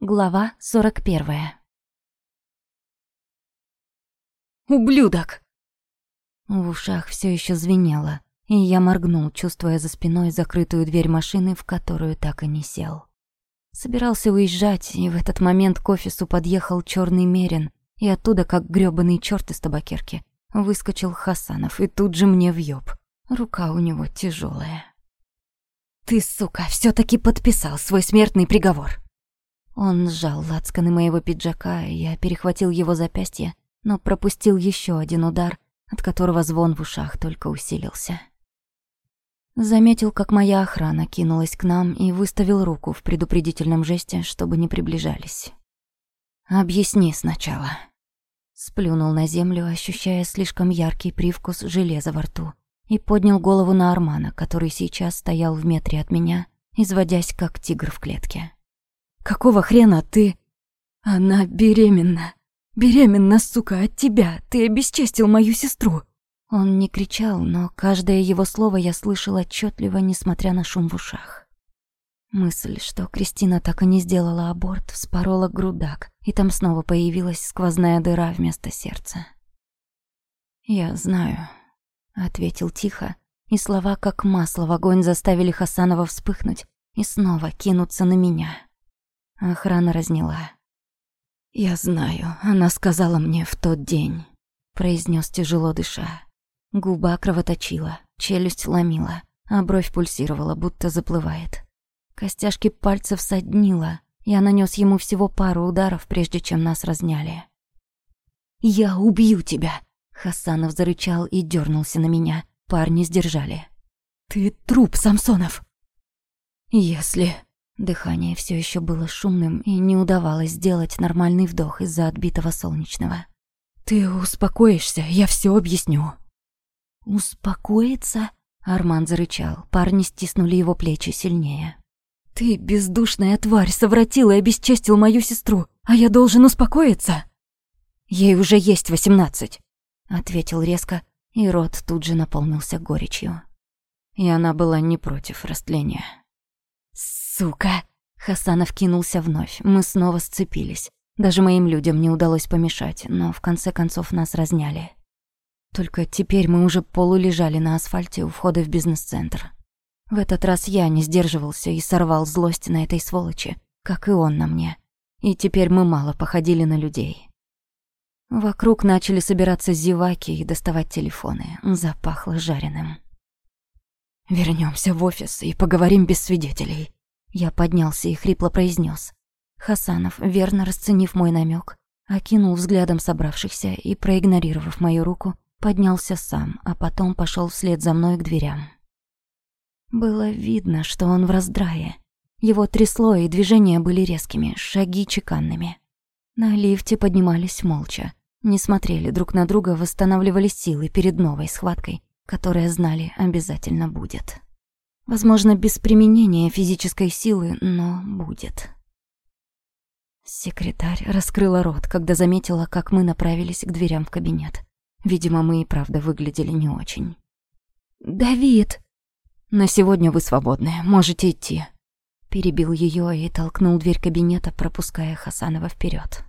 Глава 41. «Ублюдок!» В ушах все еще звенело, и я моргнул, чувствуя за спиной закрытую дверь машины, в которую так и не сел. Собирался уезжать, и в этот момент к офису подъехал черный мерин, и оттуда, как грёбаный черт из табакерки, выскочил Хасанов, и тут же мне въеб. Рука у него тяжелая. «Ты, сука, все таки подписал свой смертный приговор!» Он сжал лацканы моего пиджака, и я перехватил его запястье, но пропустил еще один удар, от которого звон в ушах только усилился. Заметил, как моя охрана кинулась к нам и выставил руку в предупредительном жесте, чтобы не приближались. «Объясни сначала». Сплюнул на землю, ощущая слишком яркий привкус железа во рту, и поднял голову на Армана, который сейчас стоял в метре от меня, изводясь как тигр в клетке. Какого хрена ты... Она беременна. Беременна, сука, от тебя. Ты обесчестил мою сестру. Он не кричал, но каждое его слово я слышал отчетливо, несмотря на шум в ушах. Мысль, что Кристина так и не сделала аборт, вспорола грудак, и там снова появилась сквозная дыра вместо сердца. «Я знаю», — ответил тихо, и слова как масло в огонь заставили Хасанова вспыхнуть и снова кинуться на меня. Охрана разняла. «Я знаю, она сказала мне в тот день», — произнес тяжело дыша. Губа кровоточила, челюсть ломила, а бровь пульсировала, будто заплывает. Костяшки пальцев соднила. Я нанес ему всего пару ударов, прежде чем нас разняли. «Я убью тебя!» Хасанов зарычал и дернулся на меня. Парни сдержали. «Ты труп, Самсонов!» «Если...» Дыхание все еще было шумным, и не удавалось сделать нормальный вдох из-за отбитого солнечного. «Ты успокоишься, я все объясню». «Успокоиться?» Арман зарычал. Парни стиснули его плечи сильнее. «Ты, бездушная тварь, совратил и обесчестил мою сестру, а я должен успокоиться?» «Ей уже есть восемнадцать», — ответил резко, и рот тут же наполнился горечью. И она была не против растления. «Сука!» Хасанов кинулся вновь. Мы снова сцепились. Даже моим людям не удалось помешать, но в конце концов нас разняли. Только теперь мы уже полулежали на асфальте у входа в бизнес-центр. В этот раз я не сдерживался и сорвал злость на этой сволочи, как и он на мне. И теперь мы мало походили на людей. Вокруг начали собираться зеваки и доставать телефоны. Запахло жареным. Вернемся в офис и поговорим без свидетелей», я поднялся и хрипло произнес. Хасанов, верно расценив мой намек, окинул взглядом собравшихся и, проигнорировав мою руку, поднялся сам, а потом пошел вслед за мной к дверям. Было видно, что он в раздрае. Его трясло, и движения были резкими, шаги чеканными. На лифте поднимались молча, не смотрели друг на друга, восстанавливали силы перед новой схваткой, которая знали обязательно будет. Возможно, без применения физической силы, но будет. Секретарь раскрыла рот, когда заметила, как мы направились к дверям в кабинет. Видимо, мы и правда выглядели не очень. «Давид!» «На сегодня вы свободны, можете идти». Перебил ее и толкнул дверь кабинета, пропуская Хасанова вперед.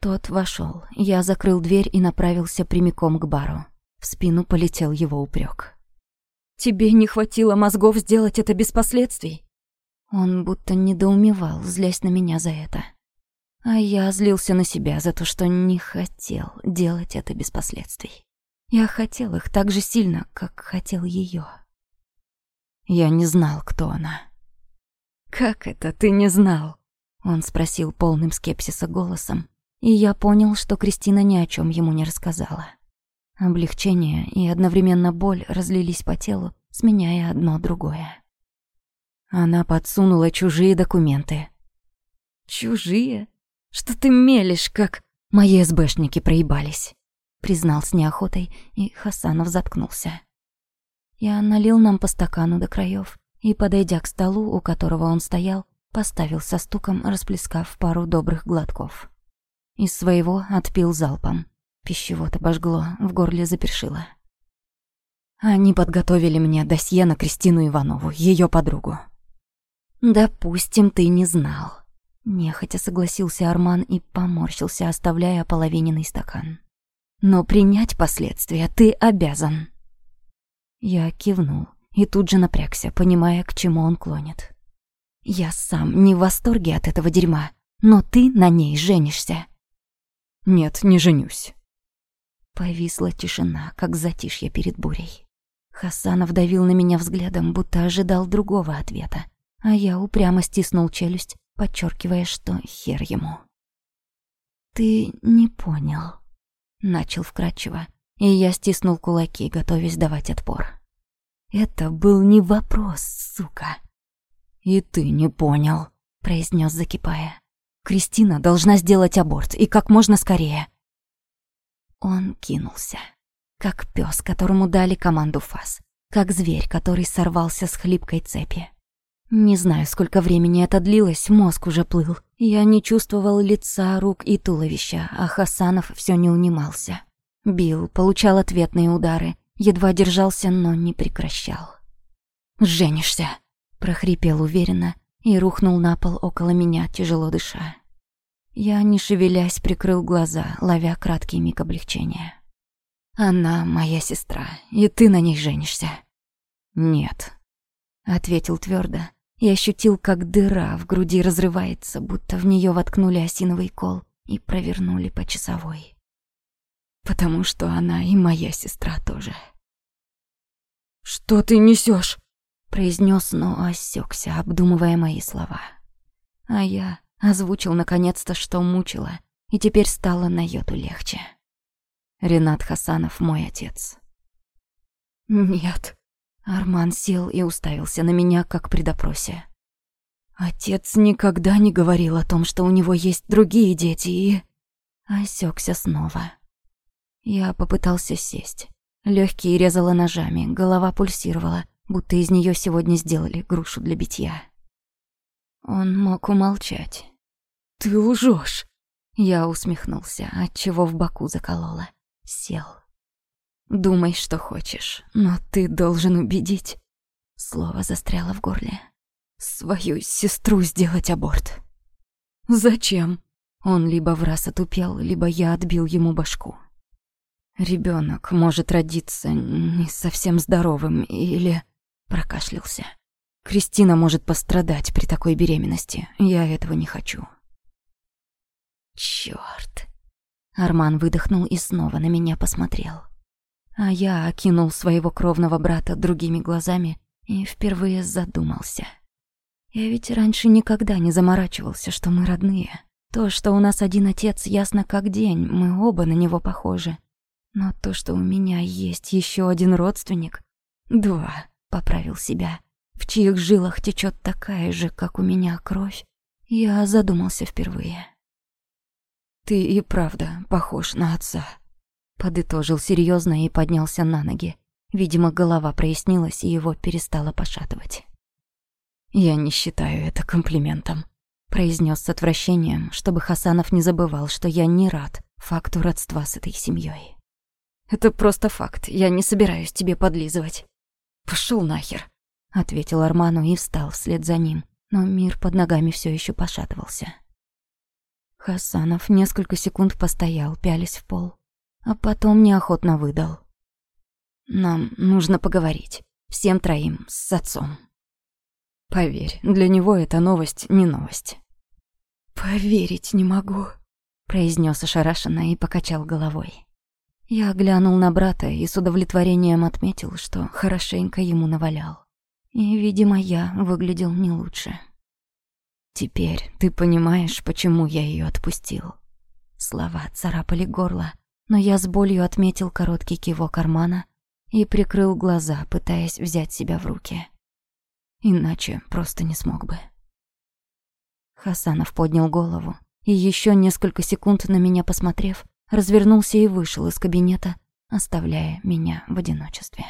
Тот вошел. Я закрыл дверь и направился прямиком к бару. В спину полетел его упрек. Тебе не хватило мозгов сделать это без последствий?» Он будто недоумевал, злясь на меня за это. А я злился на себя за то, что не хотел делать это без последствий. Я хотел их так же сильно, как хотел ее. Я не знал, кто она. «Как это ты не знал?» Он спросил полным скепсиса голосом, и я понял, что Кристина ни о чем ему не рассказала. Облегчение и одновременно боль разлились по телу, сменяя одно другое. Она подсунула чужие документы. «Чужие? Что ты мелешь, как...» «Мои СБшники проебались», — признал с неохотой, и Хасанов заткнулся. Я налил нам по стакану до краев и, подойдя к столу, у которого он стоял, поставил со стуком, расплескав пару добрых глотков. Из своего отпил залпом. Пищевод обожгло, в горле запершило. Они подготовили мне досье на Кристину Иванову, ее подругу. Допустим, ты не знал. Нехотя согласился Арман и поморщился, оставляя половиненный стакан. «Но принять последствия ты обязан». Я кивнул и тут же напрягся, понимая, к чему он клонит. «Я сам не в восторге от этого дерьма, но ты на ней женишься». «Нет, не женюсь». Повисла тишина, как затишье перед бурей. Хасанов давил на меня взглядом, будто ожидал другого ответа, а я упрямо стиснул челюсть, подчеркивая, что хер ему. «Ты не понял», — начал вкратчиво, и я стиснул кулаки, готовясь давать отпор. «Это был не вопрос, сука». «И ты не понял», — произнес, закипая. «Кристина должна сделать аборт, и как можно скорее». Он кинулся. Как пес, которому дали команду фас. Как зверь, который сорвался с хлипкой цепи. Не знаю, сколько времени это длилось, мозг уже плыл. Я не чувствовал лица, рук и туловища, а Хасанов все не унимался. Бил, получал ответные удары, едва держался, но не прекращал. «Женишься!» – прохрипел уверенно и рухнул на пол около меня, тяжело дыша. Я, не шевелясь, прикрыл глаза, ловя краткий миг облегчения. Она моя сестра, и ты на ней женишься. Нет, ответил твердо и ощутил, как дыра в груди разрывается, будто в нее воткнули осиновый кол и провернули по часовой. Потому что она и моя сестра тоже. Что ты несешь? произнес, но осекся, обдумывая мои слова. А я озвучил наконец-то, что мучила, и теперь стало на йоту легче. Ренат Хасанов мой отец. Нет. Арман сел и уставился на меня, как при допросе. Отец никогда не говорил о том, что у него есть другие дети и... Осекся снова. Я попытался сесть. Легкие резала ножами, голова пульсировала, будто из нее сегодня сделали грушу для битья. Он мог умолчать. «Ты лжешь!» Я усмехнулся, отчего в боку заколола сел. «Думай, что хочешь, но ты должен убедить...» Слово застряло в горле. «Свою сестру сделать аборт». «Зачем?» Он либо в раз отупел, либо я отбил ему башку. Ребенок может родиться не совсем здоровым или... Прокашлялся. Кристина может пострадать при такой беременности. Я этого не хочу. Чёрт. Арман выдохнул и снова на меня посмотрел. А я окинул своего кровного брата другими глазами и впервые задумался. Я ведь раньше никогда не заморачивался, что мы родные. То, что у нас один отец, ясно как день, мы оба на него похожи. Но то, что у меня есть еще один родственник... Два, поправил себя, в чьих жилах течет такая же, как у меня, кровь, я задумался впервые. «Ты и правда похож на отца», — подытожил серьезно и поднялся на ноги. Видимо, голова прояснилась, и его перестало пошатывать. «Я не считаю это комплиментом», — произнес с отвращением, чтобы Хасанов не забывал, что я не рад факту родства с этой семьей. «Это просто факт, я не собираюсь тебе подлизывать». «Пошёл нахер», — ответил Арману и встал вслед за ним, но мир под ногами все еще пошатывался. Хасанов несколько секунд постоял, пялись в пол, а потом неохотно выдал. «Нам нужно поговорить. Всем троим, с отцом». Поверь, для него эта новость не новость. «Поверить не могу», — произнес ошарашенно и покачал головой. Я глянул на брата и с удовлетворением отметил, что хорошенько ему навалял. И, видимо, я выглядел не лучше. Теперь ты понимаешь, почему я ее отпустил. Слова царапали горло, но я с болью отметил короткий кивок кармана и прикрыл глаза, пытаясь взять себя в руки. Иначе просто не смог бы. Хасанов поднял голову и еще несколько секунд на меня посмотрев, развернулся и вышел из кабинета, оставляя меня в одиночестве.